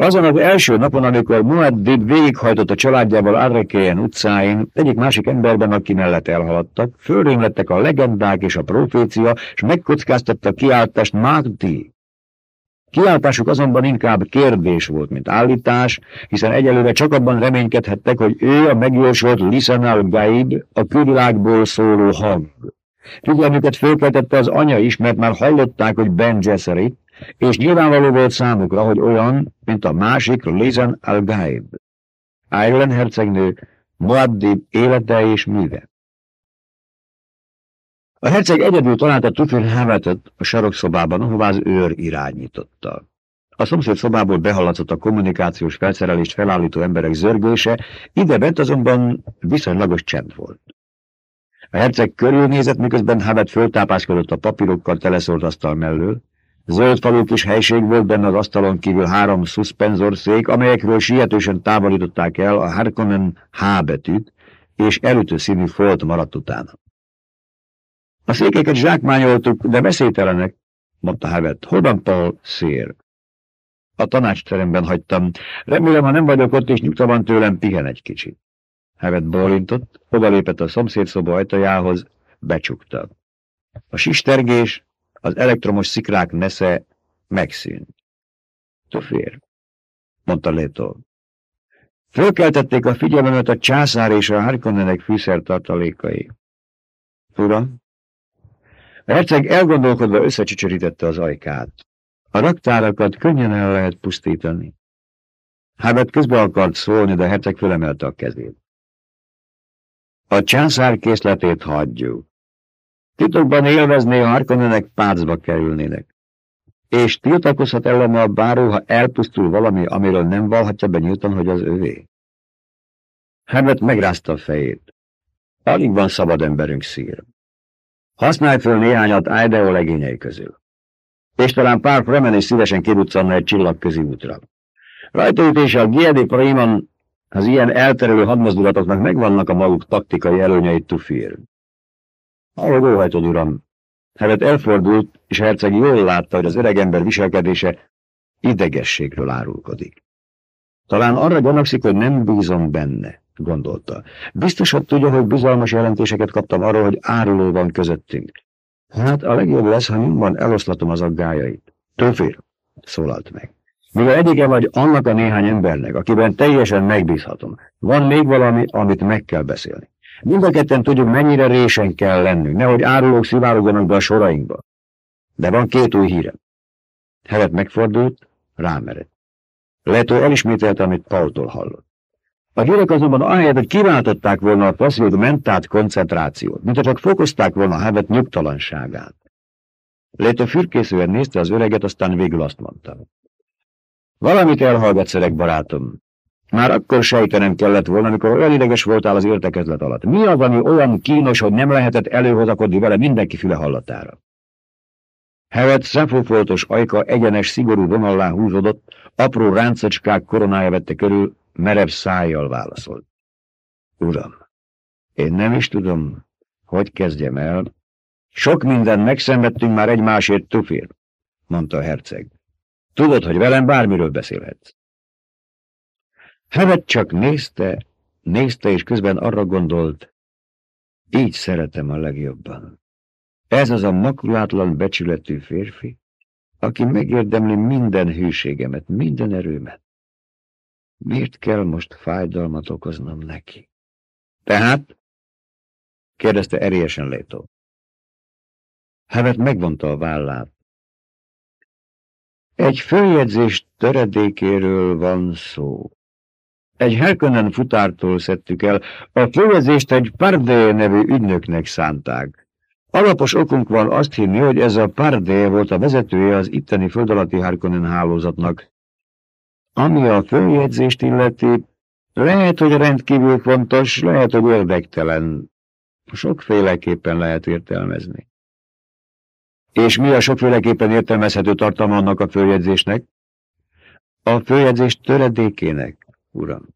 Azon az első napon, amikor Muaddib végighajtott a családjával Arrekejen utcáin, egyik másik emberben, aki mellett elhaladtak, fölrém lettek a legendák és a profécia, és megkockáztatta kiáltást Mahdi. Kiáltásuk azonban inkább kérdés volt, mint állítás, hiszen egyelőre csak abban reménykedhettek, hogy ő a megjósolt Lisan al-Gaib, a külvilágból szóló hang. Figyelmüket fölkeltette az anya is, mert már hallották, hogy Ben Gesserit, és nyilvánvaló volt számukra, hogy olyan, mint a másik Lisan al-Gaib. Ireland hercegnő, Muaddib élete és műve. A herceg egyedül találta Tufir Havetet a sarokszobában, ahová az őr irányította. A szomszéd szobából behallatszott a kommunikációs felszerelést felállító emberek zörgése, ide bent azonban viszonylagos csend volt. A herceg körülnézett, miközben Havet föltápászkodott a papírokkal teleszólt asztal mellől, Zöld falú kis helység volt benne az asztalon kívül három szuszpenzorszék, amelyekről sietősen távolították el a Harkonnen H betűt, és előtő színű folt maradt utána. A székeket zsákmányoltuk, de beszételenek, mondta Havett. Hol van Paul szér? A tanácsteremben hagytam. Remélem, ha nem vagyok ott, és nyugta van tőlem, pihen egy kicsit. Havett bólintott, lépett a szomszédszoba ajtajához, becsukta. A sistergés, az elektromos szikrák nesze megszűnt. Tofér, mondta Leto. Fölkeltették a figyelmemet a császár és a Harkonnenek fűszertartalékai. Uram? A herceg elgondolkodva összecsicserítette az ajkát. A raktárakat könnyen el lehet pusztítani. Hábet közbe akart szólni, de herceg fölemelte a kezét. A császár készletét hagyjuk. Titokban élvezné, ha Harkonnenek pácba kerülnének. És tiltakozhat ellene a báró, ha elpusztul valami, amiről nem valhatja be nyíltan, hogy az övé. Herbert megrázta a fejét. Alig van szabad emberünk szír. Használj föl néhányat Idaho legényei közül. És talán pár Fremen is szívesen kiruccanna egy csillagközi útra. és a Giedi Praiman az ilyen elterelő hadmozdulatoknak megvannak a maguk taktikai előnyeit tufír. Ahogy óhajtod, uram. Hevet elfordult, és herceg jól látta, hogy az öregember viselkedése idegességről árulkodik. Talán arra gyanakszik, hogy nem bízom benne, gondolta. Biztos, hogy tudja, hogy bizalmas jelentéseket kaptam arról, hogy áruló van közöttünk. Hát a legjobb lesz, ha nyomban eloszlatom az aggájait. Töfér, szólalt meg. Mivel egyike vagy annak a néhány embernek, akiben teljesen megbízhatom, van még valami, amit meg kell beszélni. Mind a ketten tudjuk, mennyire résen kell lennünk, nehogy árulók szivárogjanak be a sorainkba. De van két új hírem. Hevet megfordult, rámerett. Leto elismételte, amit Paultól hallott. A hírek azonban ahelyett, hogy kiváltották volna a passzív mentát koncentrációt, mint csak fokozták volna Hevet nyugtalanságát. Leto fürkészően nézte az öreget, aztán végül azt mondta. Valamit elhallgatsz, öreg barátom. Már akkor sejtenem kellett volna, amikor olyan ideges voltál az értekezlet alatt. Mi az, ami olyan kínos, hogy nem lehetett előhozakodni vele mindenki füle hallatára? Hevet szemfófoltos ajka egyenes, szigorú vonallá húzódott, apró ráncocskák koronája vette körül, merev szájjal válaszolt. Uram, én nem is tudom, hogy kezdjem el. Sok mindent megszenvedtünk már egymásért, Tufir, mondta a herceg. Tudod, hogy velem bármiről beszélhetsz. Hevet csak nézte, nézte, és közben arra gondolt, így szeretem a legjobban. Ez az a makulátlan becsületű férfi, aki megérdemli minden hűségemet, minden erőmet. Miért kell most fájdalmat okoznom neki? Tehát? kérdezte erélyesen Létó. Hevet megvonta a vállát. Egy följegyzés töredékéről van szó. Egy Helkönen futártól szedtük el, a följegyzést egy Pardé nevű ügynöknek szánták. Alapos okunk van azt hinni, hogy ez a Pardé volt a vezetője az itteni föld alatti Harkonnen hálózatnak. Ami a följegyzést illeti, lehet, hogy rendkívül fontos, lehet, hogy érdektelen. Sokféleképpen lehet értelmezni. És mi a sokféleképpen értelmezhető tartalma annak a följegyzésnek? A följegyzés töredékének, uram.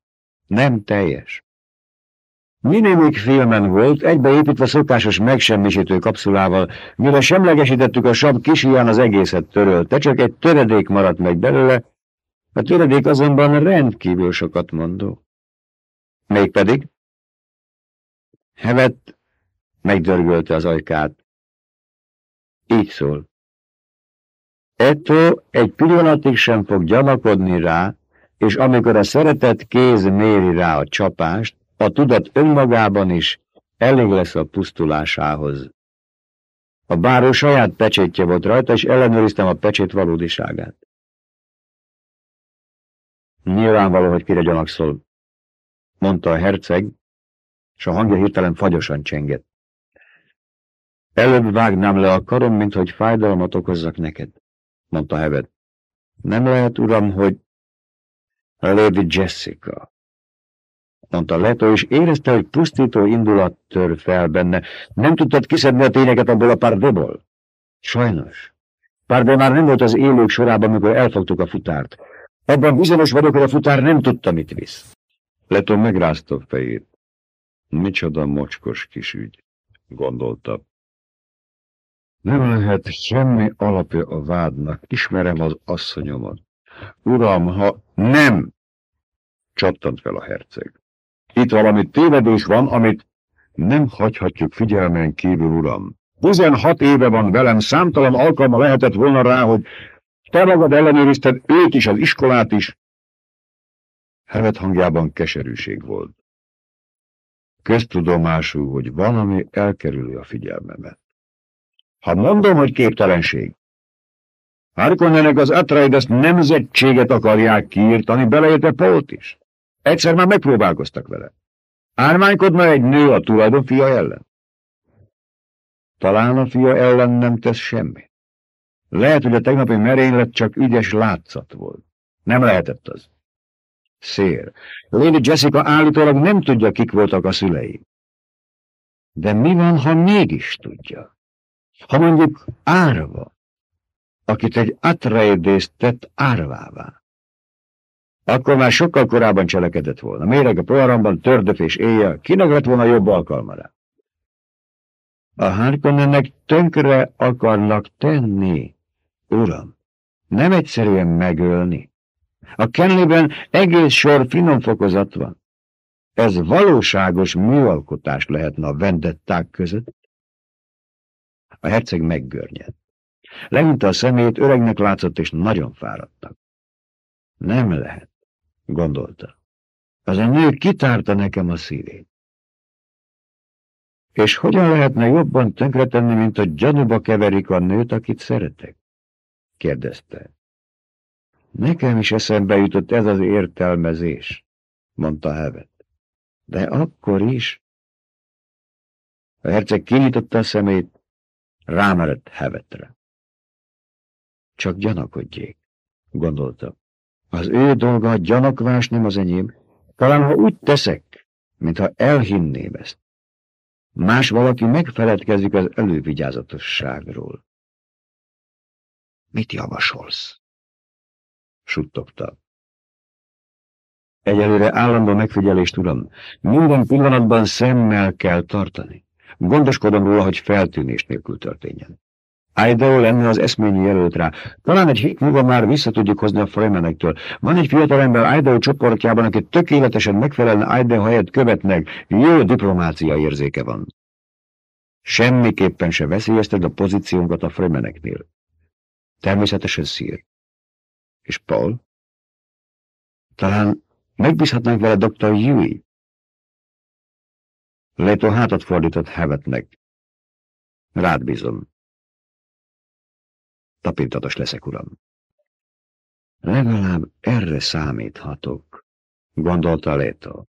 Nem teljes. Minémik filmen volt, egybeépítve szokásos megsemmisítő kapszulával, mire semlegesítettük a sab kis az egészet törölte, csak egy töredék maradt meg belőle, A töredék azonban rendkívül sokat mondó. Mégpedig? Hevet megdörgölte az ajkát. Így szól. Ettől egy pillanatig sem fog gyanakodni rá, és amikor a szeretett kéz méri rá a csapást, a tudat önmagában is elég lesz a pusztulásához. A báró saját pecsétje volt rajta, és ellenőriztem a pecsét valódiságát. Nyilvánvaló, hogy kire gyanakszol, mondta a herceg, és a hangja hirtelen fagyosan csengett. Előbb vágnám le a karom, mint hogy fájdalmat okozzak neked, mondta Hevet. Nem lehet, uram, hogy Lady Jessica, mondta Leto, és érezte, hogy pusztító indulat tör fel benne. Nem tudtad kiszedni a tényeket abból a párdéból? Sajnos. Párdé már nem volt az élők sorában, amikor elfogtuk a futárt. Ebben bizonyos vagyok, hogy a futár nem tudta, mit visz. Leto megrázta a fejét. Micsoda mocskos kis ügy, gondolta. Nem lehet semmi alapja a vádnak, ismerem az asszonyomat. Uram, ha nem, csattant fel a herceg. Itt valami tévedés van, amit nem hagyhatjuk figyelmen kívül, uram. 16 éve van velem, számtalan alkalma lehetett volna rá, hogy te magad ellenőrizted őt is, az iskolát is. Hevet hangjában keserűség volt. Köztudomású, hogy valami elkerüli a figyelmemet. Ha mondom, hogy képtelenség, Harkonnenek az Atreides nemzetséget akarják kiírtani, beleérte Polt is. Egyszer már megpróbálkoztak vele. Ármánykodna egy nő a tulajdon fia ellen? Talán a fia ellen nem tesz semmi. Lehet, hogy a tegnapi merénylet csak ügyes látszat volt. Nem lehetett az. Szér. Lady Jessica állítólag nem tudja, kik voltak a szülei. De mi van, ha mégis tudja? Ha mondjuk árva, akit egy Atreides tett árvává. Akkor már sokkal korábban cselekedett volna. Méreg a programban, tördöf és éjjel, kinek lett volna jobb alkalmára? A Harkonnennek tönkre akarnak tenni, uram. Nem egyszerűen megölni. A Kenleyben egész sor finom fokozat van. Ez valóságos műalkotás lehetne a vendetták között. A herceg meggörnyedt. Leülte a szemét, öregnek látszott, és nagyon fáradtak. Nem lehet, gondolta. Az a nő kitárta nekem a szívét. És hogyan lehetne jobban tönkretenni, mint a gyanúba keverik a nőt, akit szeretek? kérdezte. Nekem is eszembe jutott ez az értelmezés, mondta Hevet. De akkor is... A herceg kinyitotta a szemét, rámerett Hevetre. Csak gyanakodjék, gondolta. Az ő dolga a gyanakvás, nem az enyém. Talán, ha úgy teszek, mintha elhinném ezt, más valaki megfeledkezik az elővigyázatosságról. Mit javasolsz? Suttogta. Egyelőre állandó megfigyelést, uram. Minden pillanatban szemmel kell tartani. Gondoskodom róla, hogy feltűnés nélkül történjen. Idaho lenne az eszményi jelölt rá. Talán egy hét múlva már vissza tudjuk hozni a Fremenektől. Van egy fiatalember Idaho csoportjában, aki tökéletesen megfelelne Idaho helyet követnek. Jó diplomácia érzéke van. Semmiképpen se veszélyezted a pozíciónkat a Fremeneknél. Természetesen szír. És Paul? Talán megbízhatnánk vele dr. Huey? Leto hátat fordított Hevetnek. Rád bízom. Tapintatos leszek, uram. Legalább erre számíthatok, gondolta Leto.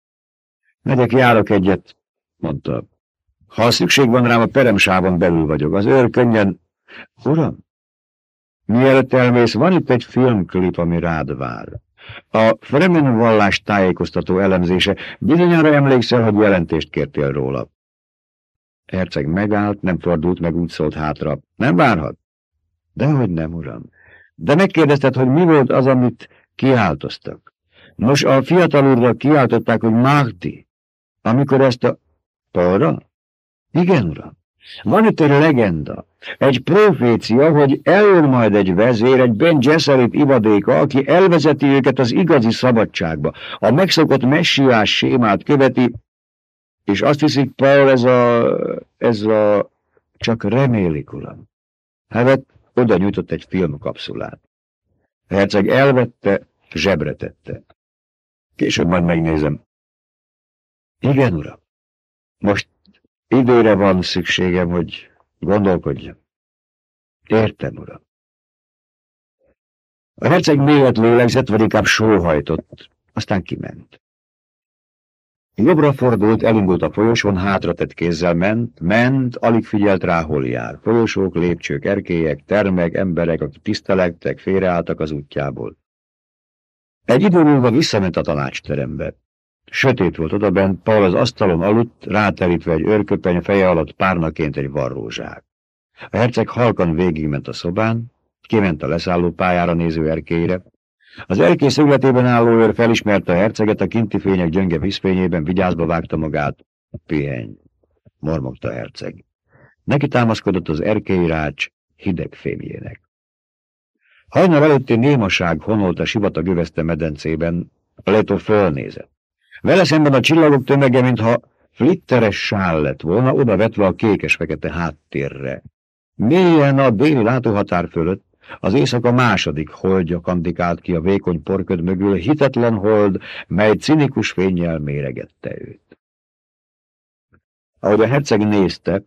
Megyek, járok egyet, mondta. Ha szükség van rám, a peremsávon belül vagyok. Az őr könnyen... Uram, mielőtt elmész, van itt egy filmklip, ami rád vár. A Fremen vallás tájékoztató elemzése. Bizonyára emlékszel, hogy jelentést kértél róla. Herceg megállt, nem fordult meg, úgy szólt hátra. Nem várhat? Dehogy nem, uram. De megkérdezted, hogy mi volt az, amit kiáltoztak. Nos, a fiatal úrral kiáltották, hogy Mahdi. Amikor ezt a... Tóra? Igen, uram. Van itt egy legenda, egy profécia, hogy eljön majd egy vezér, egy Ben Gesserit ivadéka, aki elvezeti őket az igazi szabadságba. A megszokott messiás sémát követi, és azt hiszik, Paul, ez a, ez a, csak remélik, uram. Hát oda nyújtott egy filmkapszulát. A herceg elvette, zsebre tette. Később majd megnézem. Igen, uram. Most időre van szükségem, hogy gondolkodjam. Értem, uram. A herceg mélyet lélegzett, vagy inkább sóhajtott, aztán kiment. Jobbra fordult, elindult a folyosón, hátra tett kézzel ment, ment, alig figyelt rá, hol jár. Folyosók, lépcsők, erkélyek, termek, emberek, akik tisztelegtek, félreálltak az útjából. Egy idő múlva visszament a tanácsterembe. Sötét volt odabent, Paul az asztalon aludt, ráterítve egy őrköpeny, feje alatt párnaként egy varrózsák. A herceg halkan végigment a szobán, kiment a leszálló pályára néző erkélyre. Az erkély szögletében álló őr felismerte a herceget, a kinti fények gyönge vízfényében vigyázba vágta magát. Pihenj, mormogta a herceg. Neki támaszkodott az erkélyrács hideg fémjének. Hajnal előtti némaság honolt a sivatag öveszte medencében, Leto fölnézett. Vele szemben a csillagok tömege, mintha flitteres sál lett volna, oda vetve a kékes-fekete háttérre. Mélyen a déli látóhatár fölött az éjszaka második holdja kandikált ki a vékony porköd mögül, hitetlen hold, mely cinikus fényjel méregette őt. Ahogy a herceg nézte,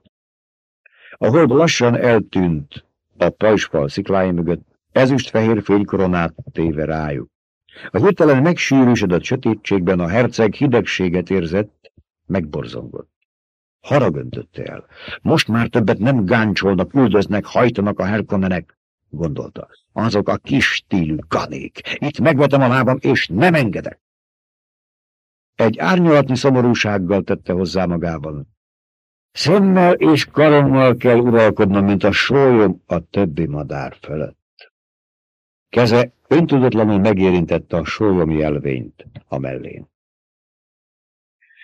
a hold lassan eltűnt a pajsfal sziklái mögött, ezüst-fehér fénykoronát téve rájuk. A hirtelen megsűrűsödött sötétségben a herceg hidegséget érzett, megborzongott. Harag öntötte el. Most már többet nem gáncsolnak, üldöznek, hajtanak a herkonenek, gondolta. Azok a kis stílű kanék. Itt megvetem a lábam, és nem engedek. Egy árnyalatni szomorúsággal tette hozzá magában. Szemmel és karommal kell uralkodnom, mint a sólyom a többi madár fölött. Keze öntudatlanul megérintette a sólyom jelvényt a mellén.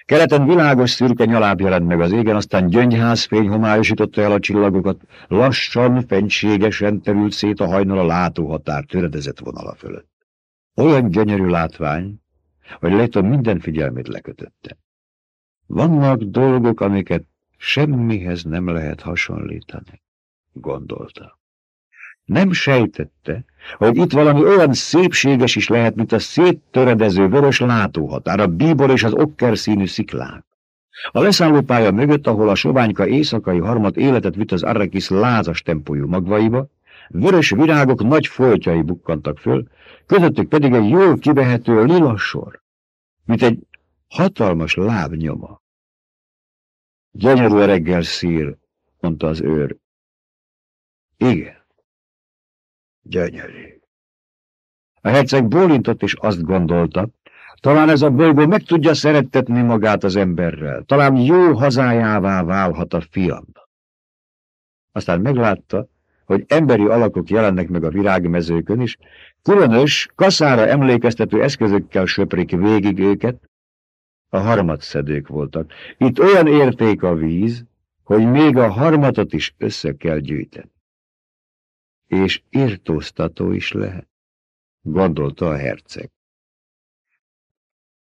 Keleten világos szürke nyaláb jelent meg az égen, aztán gyöngyház fény homályosította el a csillagokat, lassan, fenségesen terült szét a hajnal a látóhatár töredezett vonala fölött. Olyan gyönyörű látvány, hogy Léton minden figyelmét lekötötte. Vannak dolgok, amiket semmihez nem lehet hasonlítani, gondolta. Nem sejtette, hogy itt valami olyan szépséges is lehet, mint a széttöredező vörös látóhatár, a bíbor és az okker színű sziklák. A leszállópálya mögött, ahol a soványka éjszakai harmat életet vitt az Arrakis lázas tempójú magvaiba, vörös virágok nagy foltjai bukkantak föl, közöttük pedig egy jól kivehető lila sor, mint egy hatalmas lábnyoma. Gyönyörű reggel szír, mondta az őr. Igen. Gyönyörű. A herceg bólintott és azt gondolta, talán ez a bolygó meg tudja szerettetni magát az emberrel, talán jó hazájává válhat a fiam. Aztán meglátta, hogy emberi alakok jelennek meg a virágmezőkön is, különös, kaszára emlékeztető eszközökkel söprik végig őket, a harmadszedők voltak. Itt olyan érték a víz, hogy még a harmatot is össze kell gyűjteni és írtóztató is lehet, gondolta a herceg.